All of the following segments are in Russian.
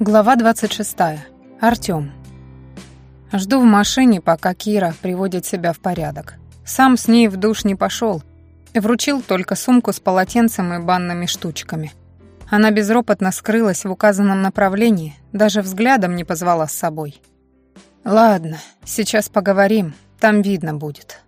Глава 26. Артём. Жду в машине, пока Кира приводит себя в порядок. Сам с ней в душ не пошел, вручил только сумку с полотенцем и банными штучками. Она безропотно скрылась в указанном направлении, даже взглядом не позвала с собой. Ладно, сейчас поговорим, там видно будет.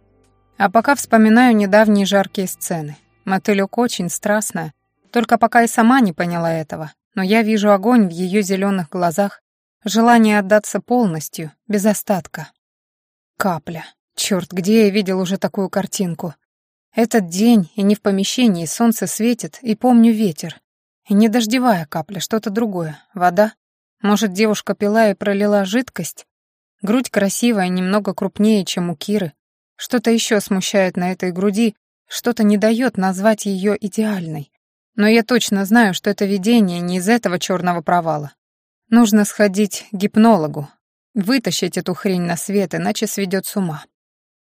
А пока вспоминаю недавние жаркие сцены. Мотылёк очень страстная, только пока и сама не поняла этого но я вижу огонь в ее зеленых глазах, желание отдаться полностью, без остатка. Капля. Черт, где я видел уже такую картинку? Этот день, и не в помещении, солнце светит, и помню ветер. И не дождевая капля, что-то другое. Вода? Может, девушка пила и пролила жидкость? Грудь красивая, немного крупнее, чем у Киры. Что-то еще смущает на этой груди, что-то не дает назвать ее идеальной. Но я точно знаю, что это видение не из этого черного провала. Нужно сходить к гипнологу, вытащить эту хрень на свет, иначе сведет с ума.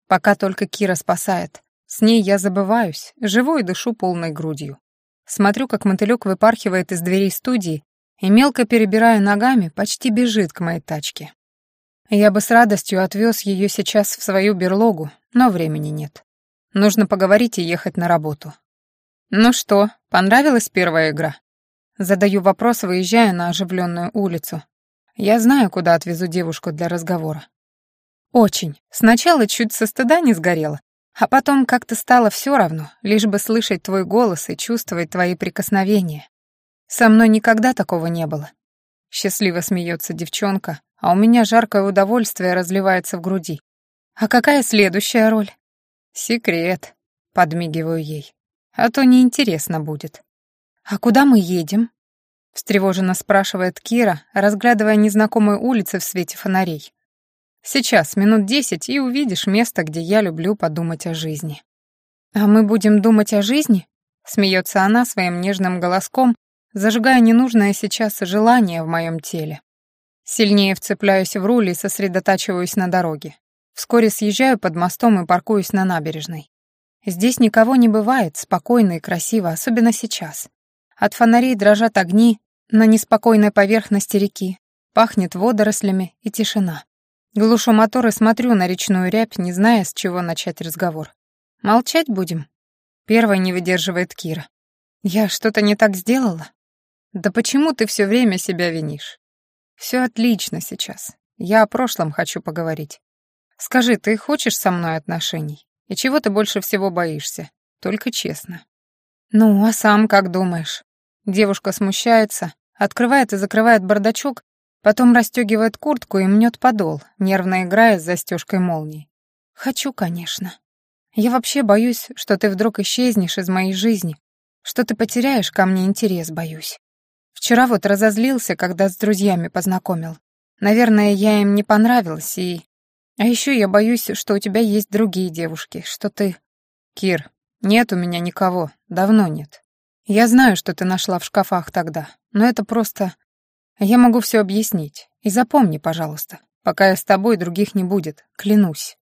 Пока только Кира спасает. С ней я забываюсь, живу и дышу полной грудью. Смотрю, как мотылёк выпархивает из дверей студии и, мелко перебирая ногами, почти бежит к моей тачке. Я бы с радостью отвез ее сейчас в свою берлогу, но времени нет. Нужно поговорить и ехать на работу. «Ну что, понравилась первая игра?» Задаю вопрос, выезжая на оживленную улицу. Я знаю, куда отвезу девушку для разговора. «Очень. Сначала чуть со стыда не сгорела, а потом как-то стало все равно, лишь бы слышать твой голос и чувствовать твои прикосновения. Со мной никогда такого не было». Счастливо смеется девчонка, а у меня жаркое удовольствие разливается в груди. «А какая следующая роль?» «Секрет», — подмигиваю ей а то неинтересно будет. «А куда мы едем?» — встревоженно спрашивает Кира, разглядывая незнакомые улицы в свете фонарей. «Сейчас, минут десять, и увидишь место, где я люблю подумать о жизни». «А мы будем думать о жизни?» — смеется она своим нежным голоском, зажигая ненужное сейчас желание в моем теле. Сильнее вцепляюсь в руль и сосредотачиваюсь на дороге. Вскоре съезжаю под мостом и паркуюсь на набережной. Здесь никого не бывает, спокойно и красиво, особенно сейчас. От фонарей дрожат огни на неспокойной поверхности реки, пахнет водорослями и тишина. Глушу мотор и смотрю на речную рябь, не зная, с чего начать разговор. «Молчать будем?» Первой не выдерживает Кира. «Я что-то не так сделала?» «Да почему ты все время себя винишь?» «Все отлично сейчас. Я о прошлом хочу поговорить. Скажи, ты хочешь со мной отношений?» И чего ты больше всего боишься? Только честно. Ну, а сам как думаешь? Девушка смущается, открывает и закрывает бардачок, потом расстегивает куртку и мнет подол, нервно играя с застежкой молнии. Хочу, конечно. Я вообще боюсь, что ты вдруг исчезнешь из моей жизни, что ты потеряешь ко мне интерес, боюсь. Вчера вот разозлился, когда с друзьями познакомил. Наверное, я им не понравилась, и а еще я боюсь, что у тебя есть другие девушки, что ты... Кир, нет у меня никого, давно нет. Я знаю, что ты нашла в шкафах тогда, но это просто... Я могу все объяснить. И запомни, пожалуйста, пока я с тобой, других не будет, клянусь.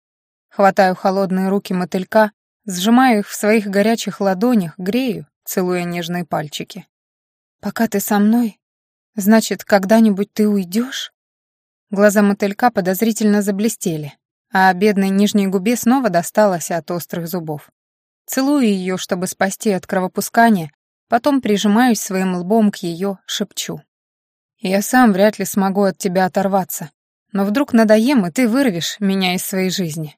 Хватаю холодные руки мотылька, сжимаю их в своих горячих ладонях, грею, целуя нежные пальчики. Пока ты со мной, значит, когда-нибудь ты уйдешь? Глаза мотылька подозрительно заблестели, а бедной нижней губе снова досталось от острых зубов. Целую ее, чтобы спасти от кровопускания, потом прижимаюсь своим лбом к ее, шепчу. «Я сам вряд ли смогу от тебя оторваться, но вдруг надоем, и ты вырвешь меня из своей жизни».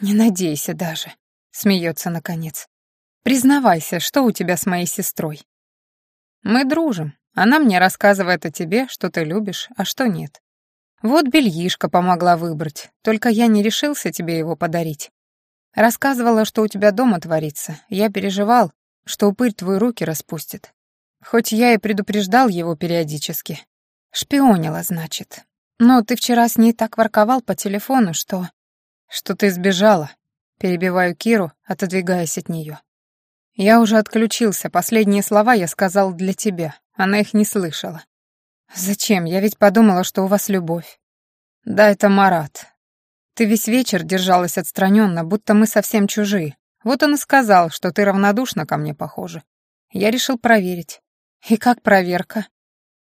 «Не надейся даже», — смеется наконец. «Признавайся, что у тебя с моей сестрой?» «Мы дружим. Она мне рассказывает о тебе, что ты любишь, а что нет. Вот бельишко помогла выбрать, только я не решился тебе его подарить. Рассказывала, что у тебя дома творится. Я переживал, что упырь твои руки распустит. Хоть я и предупреждал его периодически. Шпионила, значит. Но ты вчера с ней так ворковал по телефону, что... Что ты сбежала. Перебиваю Киру, отодвигаясь от нее. Я уже отключился, последние слова я сказал для тебя. Она их не слышала. «Зачем? Я ведь подумала, что у вас любовь». «Да, это Марат. Ты весь вечер держалась отстраненно, будто мы совсем чужие. Вот он и сказал, что ты равнодушна ко мне, похоже. Я решил проверить. И как проверка?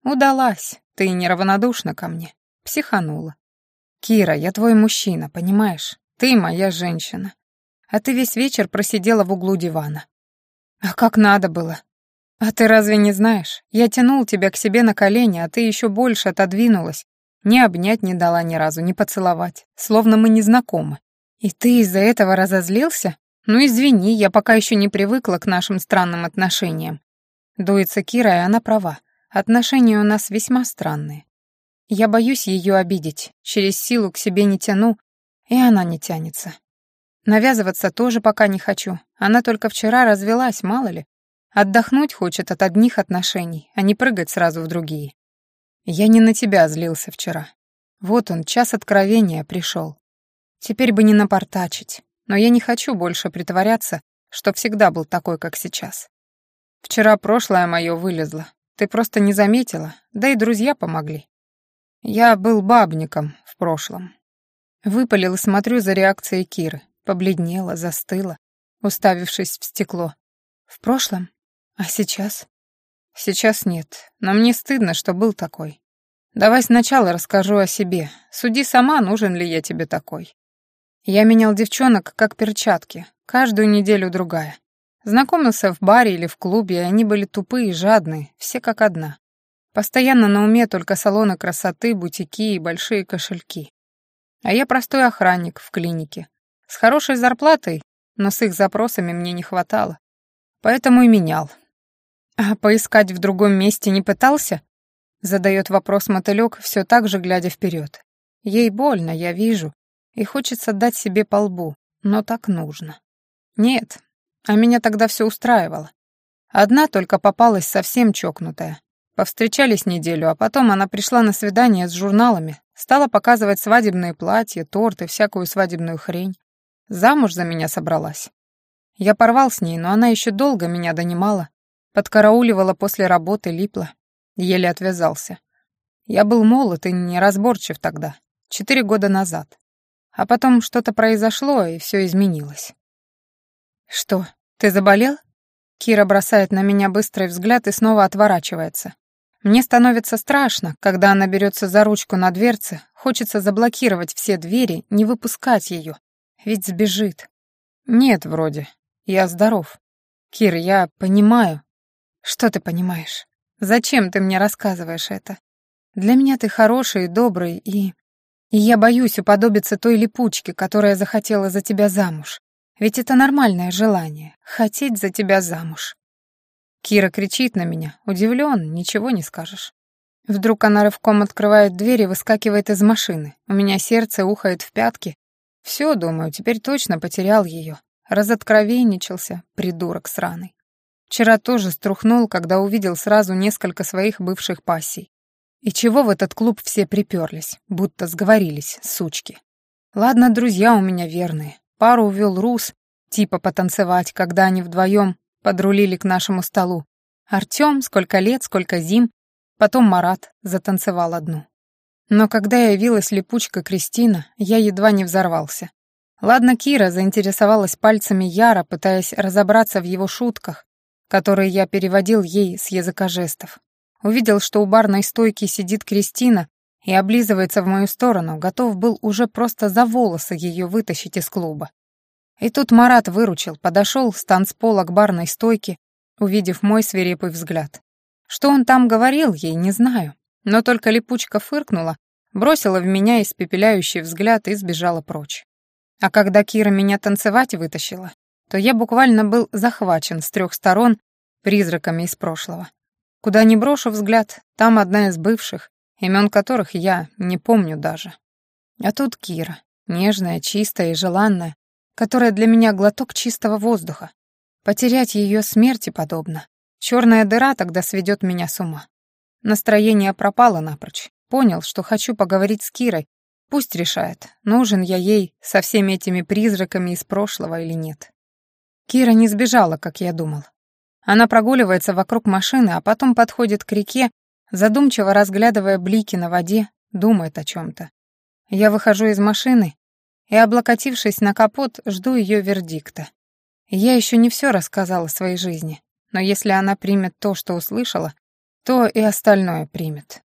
Удалась. ты неравнодушна ко мне. Психанула. Кира, я твой мужчина, понимаешь? Ты моя женщина. А ты весь вечер просидела в углу дивана. А как надо было? А ты разве не знаешь? Я тянул тебя к себе на колени, а ты еще больше отодвинулась. Ни обнять не дала ни разу, ни поцеловать. Словно мы не знакомы. И ты из-за этого разозлился? Ну извини, я пока еще не привыкла к нашим странным отношениям. Дуется Кира, и она права. Отношения у нас весьма странные. Я боюсь ее обидеть, через силу к себе не тяну, и она не тянется. Навязываться тоже пока не хочу. Она только вчера развелась, мало ли. Отдохнуть хочет от одних отношений, а не прыгать сразу в другие. Я не на тебя злился вчера. Вот он, час откровения пришел. Теперь бы не напортачить, но я не хочу больше притворяться, что всегда был такой, как сейчас. Вчера прошлое мое вылезло. Ты просто не заметила, да и друзья помогли. Я был бабником в прошлом. Выпалил и смотрю за реакцией Киры. Побледнела, застыла, уставившись в стекло. В прошлом? А сейчас? Сейчас нет, но мне стыдно, что был такой. Давай сначала расскажу о себе. Суди сама, нужен ли я тебе такой. Я менял девчонок как перчатки, каждую неделю другая. Знакомился в баре или в клубе, и они были тупые и жадные, все как одна. Постоянно на уме только салоны красоты, бутики и большие кошельки. А я простой охранник в клинике. С хорошей зарплатой, но с их запросами мне не хватало. Поэтому и менял. А поискать в другом месте не пытался? Задает вопрос мотылек, все так же глядя вперед. Ей больно, я вижу, и хочется дать себе по лбу, но так нужно. Нет, а меня тогда все устраивало. Одна только попалась совсем чокнутая. Повстречались неделю, а потом она пришла на свидание с журналами, стала показывать свадебные платья, торты, всякую свадебную хрень. Замуж за меня собралась. Я порвал с ней, но она еще долго меня донимала, подкарауливала после работы, липла. Еле отвязался. Я был молод и неразборчив тогда, четыре года назад. А потом что-то произошло, и все изменилось. «Что, ты заболел?» Кира бросает на меня быстрый взгляд и снова отворачивается. Мне становится страшно, когда она берется за ручку на дверце, хочется заблокировать все двери, не выпускать ее. Ведь сбежит. Нет, вроде. Я здоров. Кир, я понимаю. Что ты понимаешь? Зачем ты мне рассказываешь это? Для меня ты хороший и добрый, и... И я боюсь уподобиться той липучке, которая захотела за тебя замуж. Ведь это нормальное желание — хотеть за тебя замуж. Кира кричит на меня, удивлен, ничего не скажешь. Вдруг она рывком открывает дверь и выскакивает из машины. У меня сердце ухает в пятки. Все, думаю, теперь точно потерял ее. Разоткровенничался, придурок сраный. Вчера тоже струхнул, когда увидел сразу несколько своих бывших пассий. И чего в этот клуб все приперлись, будто сговорились, сучки. Ладно, друзья у меня верные. Пару увел Рус, типа потанцевать, когда они вдвоем подрулили к нашему столу. Артём, сколько лет, сколько зим, потом Марат затанцевал одну. Но когда явилась липучка Кристина, я едва не взорвался. Ладно, Кира заинтересовалась пальцами Яра, пытаясь разобраться в его шутках, которые я переводил ей с языка жестов. Увидел, что у барной стойки сидит Кристина и облизывается в мою сторону, готов был уже просто за волосы ее вытащить из клуба. И тут Марат выручил, подошел с танцпола к барной стойке, увидев мой свирепый взгляд. Что он там говорил ей, не знаю, но только липучка фыркнула, бросила в меня испепеляющий взгляд и сбежала прочь. А когда Кира меня танцевать вытащила, то я буквально был захвачен с трех сторон призраками из прошлого. Куда ни брошу взгляд, там одна из бывших, имен которых я не помню даже. А тут Кира, нежная, чистая и желанная, которая для меня глоток чистого воздуха. Потерять ее смерти подобно. Черная дыра тогда сведет меня с ума. Настроение пропало напрочь. Понял, что хочу поговорить с Кирой. Пусть решает, нужен я ей со всеми этими призраками из прошлого или нет. Кира не сбежала, как я думал. Она прогуливается вокруг машины, а потом подходит к реке задумчиво разглядывая блики на воде, думает о чем-то. Я выхожу из машины и, облокотившись на капот, жду ее вердикта. Я еще не все рассказала своей жизни, но если она примет то, что услышала, то и остальное примет.